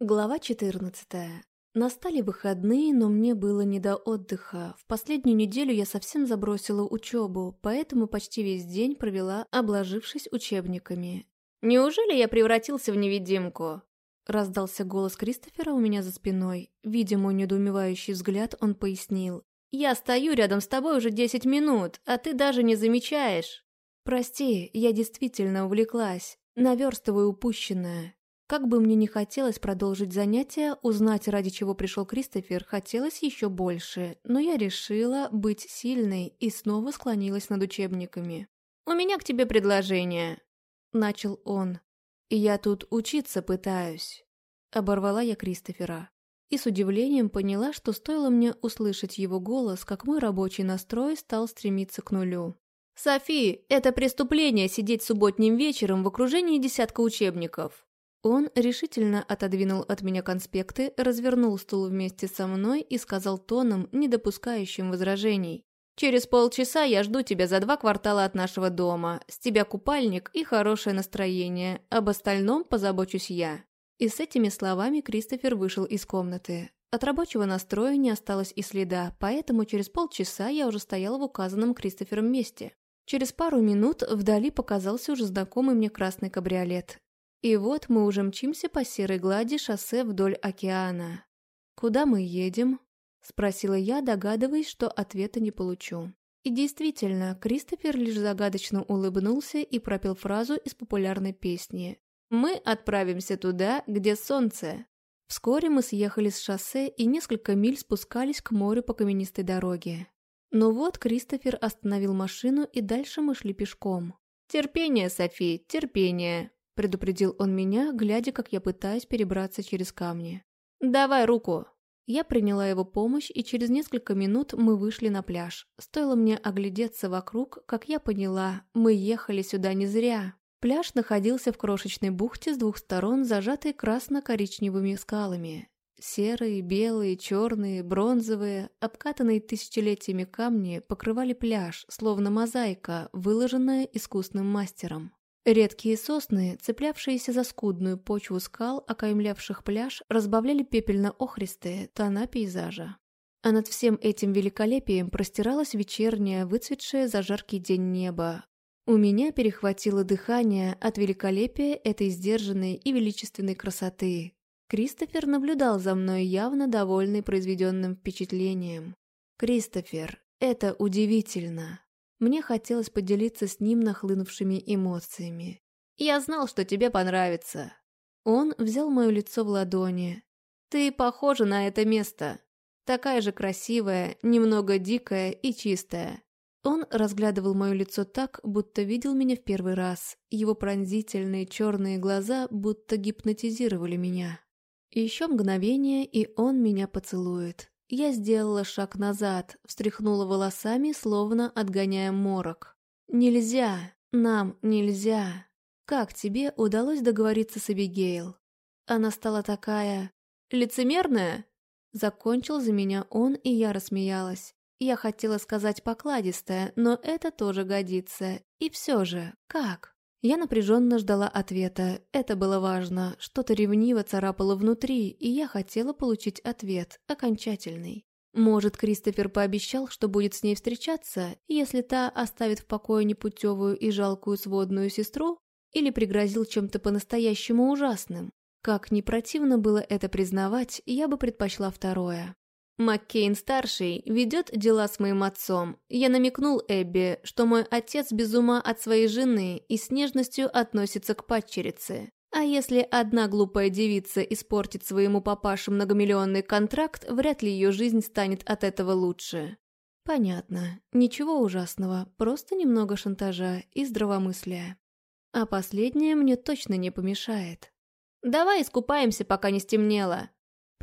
Глава 14. Настали выходные, но мне было не до отдыха. В последнюю неделю я совсем забросила учебу, поэтому почти весь день провела, обложившись учебниками. «Неужели я превратился в невидимку?» Раздался голос Кристофера у меня за спиной. Видя мой недоумевающий взгляд, он пояснил. «Я стою рядом с тобой уже десять минут, а ты даже не замечаешь». «Прости, я действительно увлеклась. Наверстываю упущенное». Как бы мне ни хотелось продолжить занятия, узнать, ради чего пришел Кристофер, хотелось еще больше, но я решила быть сильной и снова склонилась над учебниками. «У меня к тебе предложение», — начал он. «И я тут учиться пытаюсь», — оборвала я Кристофера. И с удивлением поняла, что стоило мне услышать его голос, как мой рабочий настрой стал стремиться к нулю. «Софи, это преступление сидеть субботним вечером в окружении десятка учебников. Он решительно отодвинул от меня конспекты, развернул стул вместе со мной и сказал тоном, не допускающим возражений. «Через полчаса я жду тебя за два квартала от нашего дома. С тебя купальник и хорошее настроение. Об остальном позабочусь я». И с этими словами Кристофер вышел из комнаты. От рабочего настроя не осталось и следа, поэтому через полчаса я уже стояла в указанном Кристофером месте. Через пару минут вдали показался уже знакомый мне красный кабриолет. И вот мы уже мчимся по серой глади шоссе вдоль океана. «Куда мы едем?» – спросила я, догадываясь, что ответа не получу. И действительно, Кристофер лишь загадочно улыбнулся и пропел фразу из популярной песни. «Мы отправимся туда, где солнце». Вскоре мы съехали с шоссе и несколько миль спускались к морю по каменистой дороге. Но вот Кристофер остановил машину, и дальше мы шли пешком. «Терпение, Софи, терпение!» Предупредил он меня, глядя, как я пытаюсь перебраться через камни. «Давай руку!» Я приняла его помощь, и через несколько минут мы вышли на пляж. Стоило мне оглядеться вокруг, как я поняла, мы ехали сюда не зря. Пляж находился в крошечной бухте с двух сторон, зажатой красно-коричневыми скалами. Серые, белые, черные, бронзовые, обкатанные тысячелетиями камни покрывали пляж, словно мозаика, выложенная искусным мастером. Редкие сосны, цеплявшиеся за скудную почву скал, окаймлявших пляж, разбавляли пепельно-охристые тона пейзажа. А над всем этим великолепием простиралось вечернее, выцветшее за жаркий день небо. У меня перехватило дыхание от великолепия этой сдержанной и величественной красоты. Кристофер наблюдал за мной, явно довольный произведенным впечатлением. «Кристофер, это удивительно!» Мне хотелось поделиться с ним нахлынувшими эмоциями. «Я знал, что тебе понравится». Он взял мое лицо в ладони. «Ты похожа на это место. Такая же красивая, немного дикая и чистая». Он разглядывал мое лицо так, будто видел меня в первый раз. Его пронзительные черные глаза будто гипнотизировали меня. Еще мгновение, и он меня поцелует. Я сделала шаг назад, встряхнула волосами, словно отгоняя морок. «Нельзя! Нам нельзя!» «Как тебе удалось договориться с Эбигейл?» Она стала такая... «Лицемерная?» Закончил за меня он, и я рассмеялась. Я хотела сказать покладистая, но это тоже годится. И все же, как? Я напряженно ждала ответа. Это было важно. Что-то ревниво царапало внутри, и я хотела получить ответ, окончательный. Может, Кристофер пообещал, что будет с ней встречаться, если та оставит в покое непутевую и жалкую сводную сестру? Или пригрозил чем-то по-настоящему ужасным? Как не противно было это признавать, я бы предпочла второе. Маккейн-старший ведет дела с моим отцом. Я намекнул Эбби, что мой отец без ума от своей жены и с нежностью относится к падчерице. А если одна глупая девица испортит своему папаше многомиллионный контракт, вряд ли ее жизнь станет от этого лучше. Понятно. Ничего ужасного, просто немного шантажа и здравомыслия. А последнее мне точно не помешает. «Давай искупаемся, пока не стемнело», —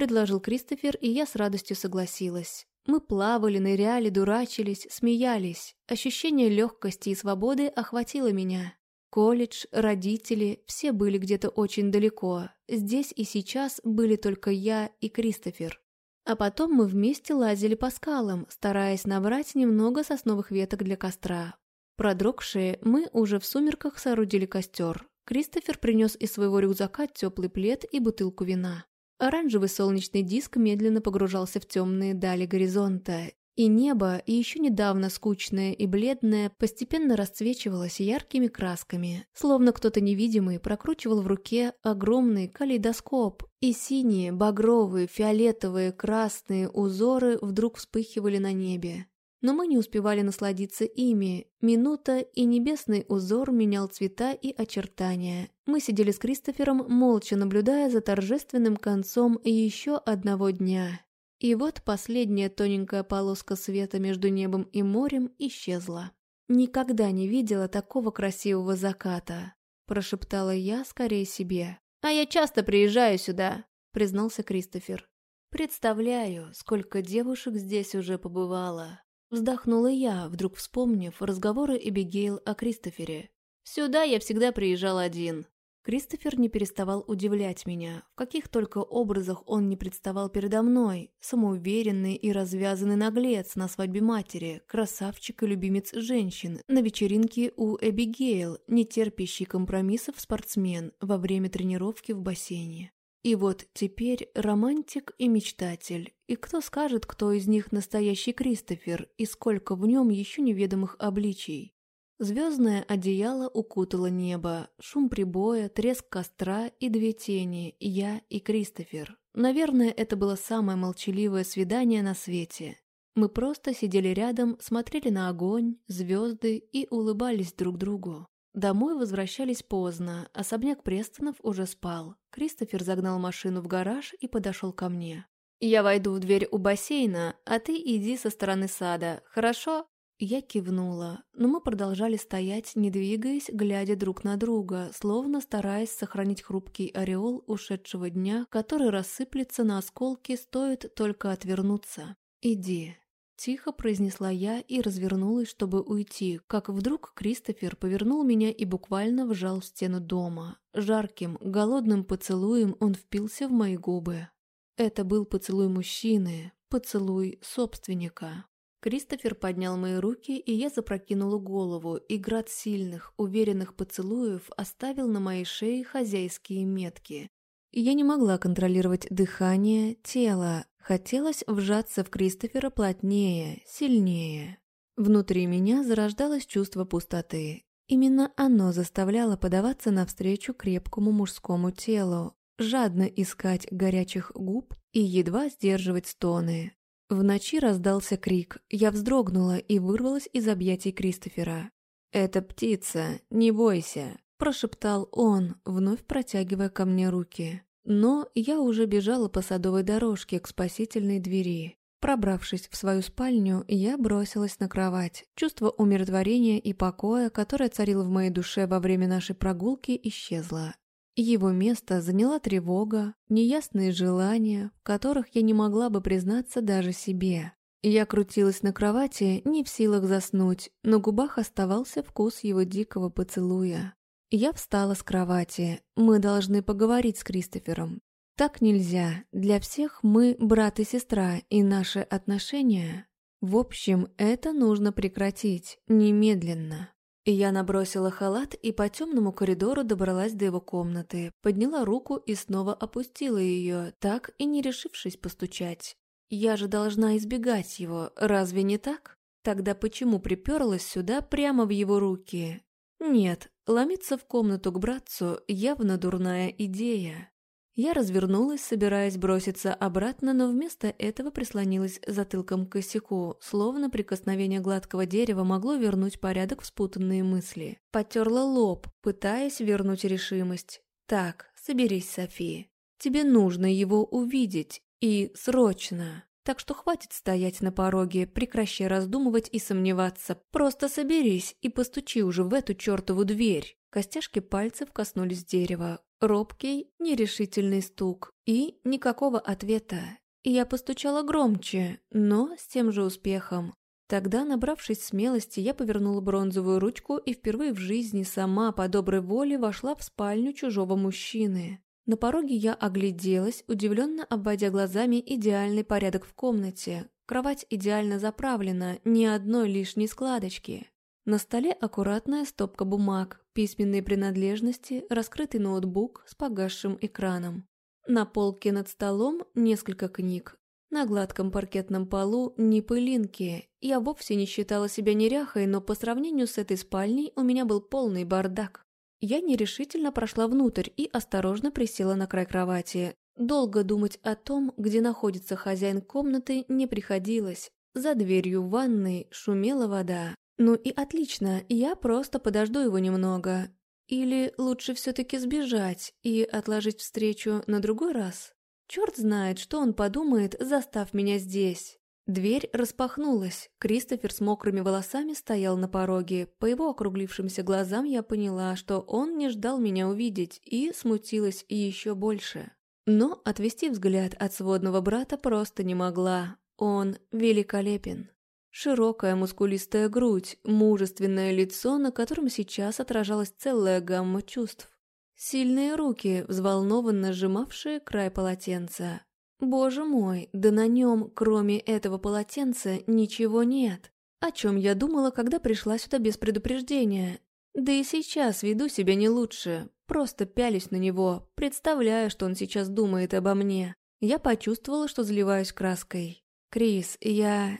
предложил Кристофер, и я с радостью согласилась. Мы плавали, ныряли, дурачились, смеялись. Ощущение легкости и свободы охватило меня. Колледж, родители, все были где-то очень далеко. Здесь и сейчас были только я и Кристофер. А потом мы вместе лазили по скалам, стараясь набрать немного сосновых веток для костра. Продрогшие, мы уже в сумерках соорудили костер. Кристофер принес из своего рюкзака теплый плед и бутылку вина. Оранжевый солнечный диск медленно погружался в темные дали горизонта, и небо, и еще недавно скучное и бледное, постепенно расцвечивалось яркими красками, словно кто-то невидимый прокручивал в руке огромный калейдоскоп, и синие, багровые, фиолетовые, красные узоры вдруг вспыхивали на небе. Но мы не успевали насладиться ими. Минута, и небесный узор менял цвета и очертания. Мы сидели с Кристофером, молча наблюдая за торжественным концом еще одного дня. И вот последняя тоненькая полоска света между небом и морем исчезла. «Никогда не видела такого красивого заката», – прошептала я скорее себе. «А я часто приезжаю сюда», – признался Кристофер. «Представляю, сколько девушек здесь уже побывало». Вздохнула я, вдруг вспомнив разговоры Эбигейл о Кристофере. «Сюда я всегда приезжал один. Кристофер не переставал удивлять меня, в каких только образах он не представал передо мной. Самоуверенный и развязанный наглец на свадьбе матери, красавчик и любимец женщин, на вечеринке у Эбигейл, нетерпящий компромиссов спортсмен во время тренировки в бассейне. И вот теперь романтик и мечтатель. И кто скажет, кто из них настоящий Кристофер, и сколько в нем еще неведомых обличий? Звездное одеяло укутало небо, шум прибоя, треск костра и две тени, я и Кристофер. Наверное, это было самое молчаливое свидание на свете. Мы просто сидели рядом, смотрели на огонь, звезды и улыбались друг другу. Домой возвращались поздно, особняк Престонов уже спал. Кристофер загнал машину в гараж и подошел ко мне. «Я войду в дверь у бассейна, а ты иди со стороны сада, хорошо?» Я кивнула, но мы продолжали стоять, не двигаясь, глядя друг на друга, словно стараясь сохранить хрупкий ореол ушедшего дня, который рассыплется на осколки, стоит только отвернуться. «Иди», – тихо произнесла я и развернулась, чтобы уйти, как вдруг Кристофер повернул меня и буквально вжал в стену дома. Жарким, голодным поцелуем он впился в мои губы. Это был поцелуй мужчины, поцелуй собственника. Кристофер поднял мои руки, и я запрокинула голову, и град сильных, уверенных поцелуев оставил на моей шее хозяйские метки. Я не могла контролировать дыхание, тело. Хотелось вжаться в Кристофера плотнее, сильнее. Внутри меня зарождалось чувство пустоты. Именно оно заставляло подаваться навстречу крепкому мужскому телу, жадно искать горячих губ и едва сдерживать стоны. В ночи раздался крик, я вздрогнула и вырвалась из объятий Кристофера. «Это птица, не бойся», – прошептал он, вновь протягивая ко мне руки. Но я уже бежала по садовой дорожке к спасительной двери. Пробравшись в свою спальню, я бросилась на кровать. Чувство умиротворения и покоя, которое царило в моей душе во время нашей прогулки, исчезло. Его место заняла тревога, неясные желания, в которых я не могла бы признаться даже себе. Я крутилась на кровати, не в силах заснуть, на губах оставался вкус его дикого поцелуя. Я встала с кровати. Мы должны поговорить с Кристофером. Так нельзя. Для всех мы брат и сестра, и наши отношения... В общем, это нужно прекратить. Немедленно. Я набросила халат и по темному коридору добралась до его комнаты, подняла руку и снова опустила ее, так и не решившись постучать. Я же должна избегать его, разве не так? Тогда почему приперлась сюда прямо в его руки? Нет, ломиться в комнату к братцу явно дурная идея. Я развернулась, собираясь броситься обратно, но вместо этого прислонилась затылком к косяку, словно прикосновение гладкого дерева могло вернуть порядок в спутанные мысли. Потерла лоб, пытаясь вернуть решимость. «Так, соберись, София. Тебе нужно его увидеть. И срочно. Так что хватит стоять на пороге, прекращай раздумывать и сомневаться. Просто соберись и постучи уже в эту чертову дверь». Костяшки пальцев коснулись дерева. Робкий, нерешительный стук и никакого ответа. Я постучала громче, но с тем же успехом. Тогда, набравшись смелости, я повернула бронзовую ручку и впервые в жизни сама по доброй воле вошла в спальню чужого мужчины. На пороге я огляделась, удивленно обводя глазами идеальный порядок в комнате. Кровать идеально заправлена, ни одной лишней складочки. На столе аккуратная стопка бумаг, письменные принадлежности, раскрытый ноутбук с погасшим экраном. На полке над столом несколько книг. На гладком паркетном полу ни пылинки. Я вовсе не считала себя неряхой, но по сравнению с этой спальней у меня был полный бардак. Я нерешительно прошла внутрь и осторожно присела на край кровати. Долго думать о том, где находится хозяин комнаты, не приходилось. За дверью ванной шумела вода. Ну и отлично, я просто подожду его немного. Или лучше все-таки сбежать и отложить встречу на другой раз? Черт знает, что он подумает, застав меня здесь. Дверь распахнулась. Кристофер с мокрыми волосами стоял на пороге. По его округлившимся глазам я поняла, что он не ждал меня увидеть, и смутилась еще больше. Но отвести взгляд от сводного брата просто не могла. Он великолепен. Широкая мускулистая грудь, мужественное лицо, на котором сейчас отражалась целая гамма чувств. Сильные руки, взволнованно сжимавшие край полотенца. Боже мой, да на нем, кроме этого полотенца, ничего нет. О чем я думала, когда пришла сюда без предупреждения. Да и сейчас веду себя не лучше, просто пялюсь на него, представляя, что он сейчас думает обо мне. Я почувствовала, что заливаюсь краской. «Крис, я...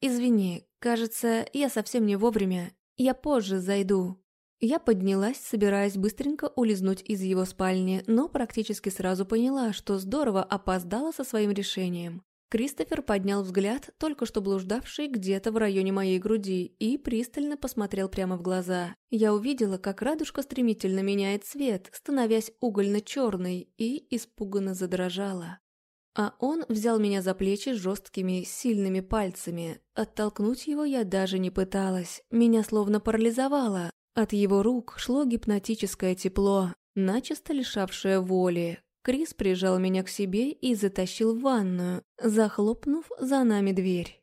Извини, кажется, я совсем не вовремя. Я позже зайду». Я поднялась, собираясь быстренько улизнуть из его спальни, но практически сразу поняла, что здорово опоздала со своим решением. Кристофер поднял взгляд, только что блуждавший где-то в районе моей груди, и пристально посмотрел прямо в глаза. Я увидела, как радужка стремительно меняет цвет, становясь угольно-черной, и испуганно задрожала. А он взял меня за плечи жесткими, сильными пальцами. Оттолкнуть его я даже не пыталась. Меня словно парализовало, от его рук шло гипнотическое тепло, начисто лишавшее воли. Крис прижал меня к себе и затащил в ванную, захлопнув за нами дверь.